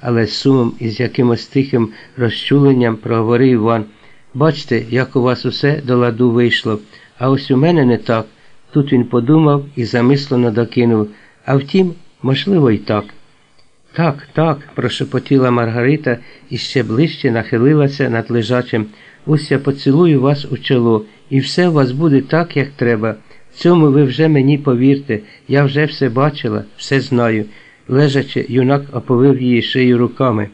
але з сумом і з якимось тихим розчуленням проговорив Іван. Бачте, як у вас усе до ладу вийшло, а ось у мене не так. Тут він подумав і замислено докинув. А втім, можливо, і так. Так, так, прошепотіла Маргарита і ще ближче нахилилася над лежачим. Ось я поцілую вас у чоло, і все у вас буде так, як треба. В цьому ви вже мені повірте, я вже все бачила, все знаю. Лежачи, юнак оповив її шию руками,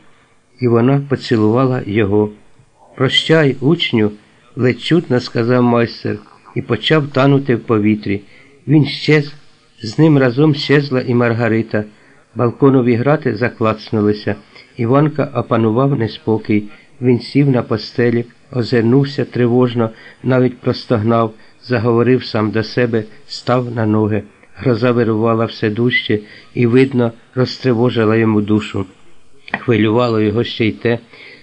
і вона поцілувала його. Прощай, учню, ледь чутно сказав майстер і почав танути в повітрі. Він щез, з ним разом щезла і Маргарита. Балконові грати заклацнулися. Іванка опанував неспокій. Він сів на постелі, озирнувся тривожно, навіть простогнав, заговорив сам до себе, став на ноги. Гроза вирувала все дужче і, видно, розтривожила йому душу. Хвилювало його ще й те,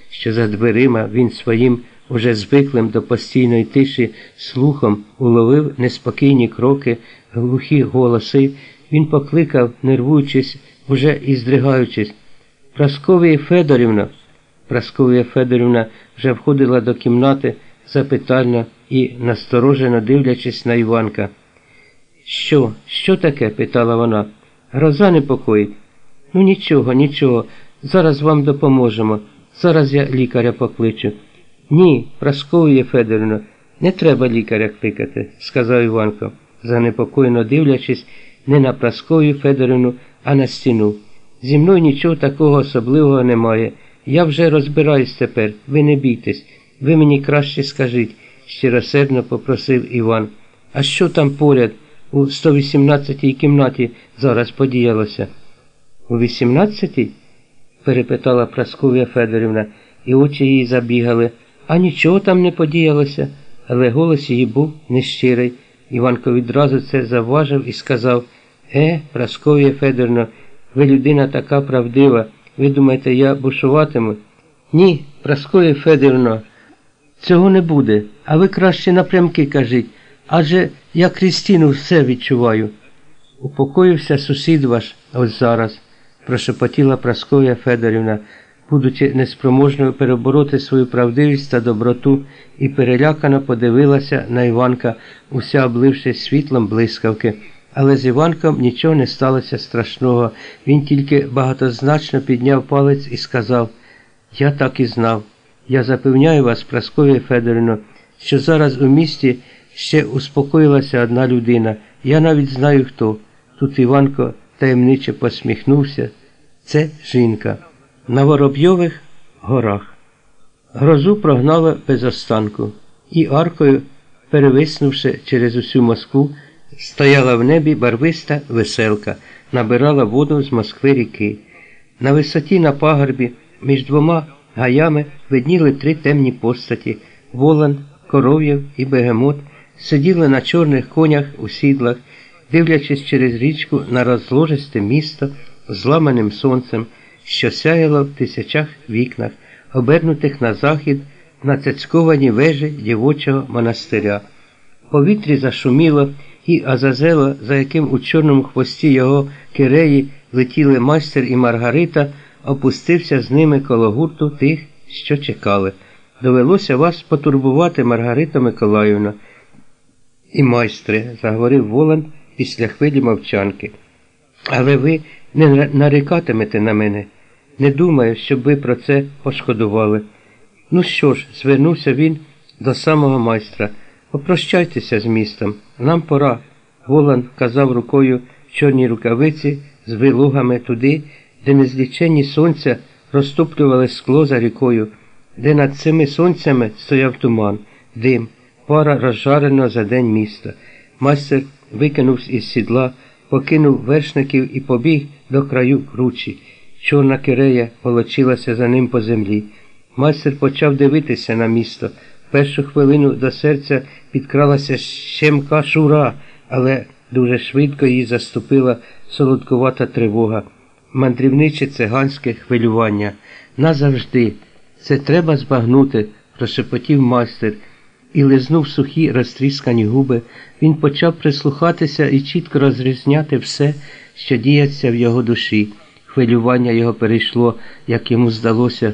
що за дверима він своїм уже звиклим до постійної тиші слухом уловив неспокійні кроки, глухі голоси. Він покликав, нервуючись, уже і здригаючись. Прасковія Федорівна. Прасковія Федорівна вже входила до кімнати запитально і насторожено дивлячись на Іванка. Що, що таке? питала вона. Гроза непокоїть. Ну нічого, нічого. Зараз вам допоможемо. Зараз я лікаря покличу. Ні, Прасковія Федорівна, не треба лікаря кликати, сказав Іванко, занепокоєно дивлячись не на Прасковію Федорівну, а на стіну. Зі мною нічого такого особливого немає. Я вже розбираюсь тепер, ви не бійтесь, ви мені краще скажіть, щиросердно попросив Іван. А що там поряд у 118-й кімнаті зараз подіялося? У 18-й? перепитала Прасковія Федорівна, і очі її забігали, а нічого там не подіялося, але голос її був нещирий. Іванко відразу це завважив і сказав Е, Прасковія Федорівна, ви людина така правдива. Ви думаєте, я бушуватиму? Ні, Прасковія Федорівна, цього не буде, а ви краще напрямки кажіть, адже я Крістіну все відчуваю. Упокоївся сусід ваш ось зараз, прошепотіла Прасковія Федорівна, будучи неспроможною перебороти свою правдивість та доброту, і перелякано подивилася на Іванка, уся облившись світлом блискавки. Але з Іванком нічого не сталося страшного. Він тільки багатозначно підняв палець і сказав Я так і знав. Я запевняю вас, Прасковія Федорівно, що зараз у місті ще успокоїлася одна людина. Я навіть знаю хто. Тут Іванко таємниче посміхнувся. Це жінка. На Воробйових горах. Грозу прогнала без останку і аркою, перевиснувши через усю Москву, Стояла в небі барвиста веселка, набирала воду з Москви ріки. На висоті на пагорбі між двома гаями видніли три темні постаті Волан, Коров'яв і Бегемот, сиділи на чорних конях у сідлах, дивлячись через річку на розложисте місто зламаним сонцем, що сяяло в тисячах вікнах, обернутих на захід на цяцьковані вежі дівочого монастиря. Повітрі зашуміло і Азазела, за яким у чорному хвості його киреї летіли майстер і Маргарита, опустився з ними коло гурту тих, що чекали. Довелося вас потурбувати, Маргарита Миколаївна. І майстре, заговорив Волан після хвилі мовчанки. Але ви не нарікатимете на мене. Не думаю, щоб ви про це пошкодували. Ну що ж, звернувся він до самого майстра. Попрощайтеся з містом. Нам пора. Волан вказав рукою чорні рукавиці з вилугами туди, де незліченні сонця розтоплювали скло за рікою, де над цими сонцями стояв туман, дим, пара розжареного за день міста. Майстер викинув із сідла, покинув вершників і побіг до краю кручі. Чорна кирея волочилася за ним по землі. Майстер почав дивитися на місто. Першу хвилину до серця підкралася щемка шура, але дуже швидко її заступила солодкувата тривога, мандрівниче циганське хвилювання. Назавжди. Це треба збагнути, прошепотів майстер, і лизнув сухі розтріскані губи. Він почав прислухатися і чітко розрізняти все, що діється в його душі. Хвилювання його перейшло, як йому здалося,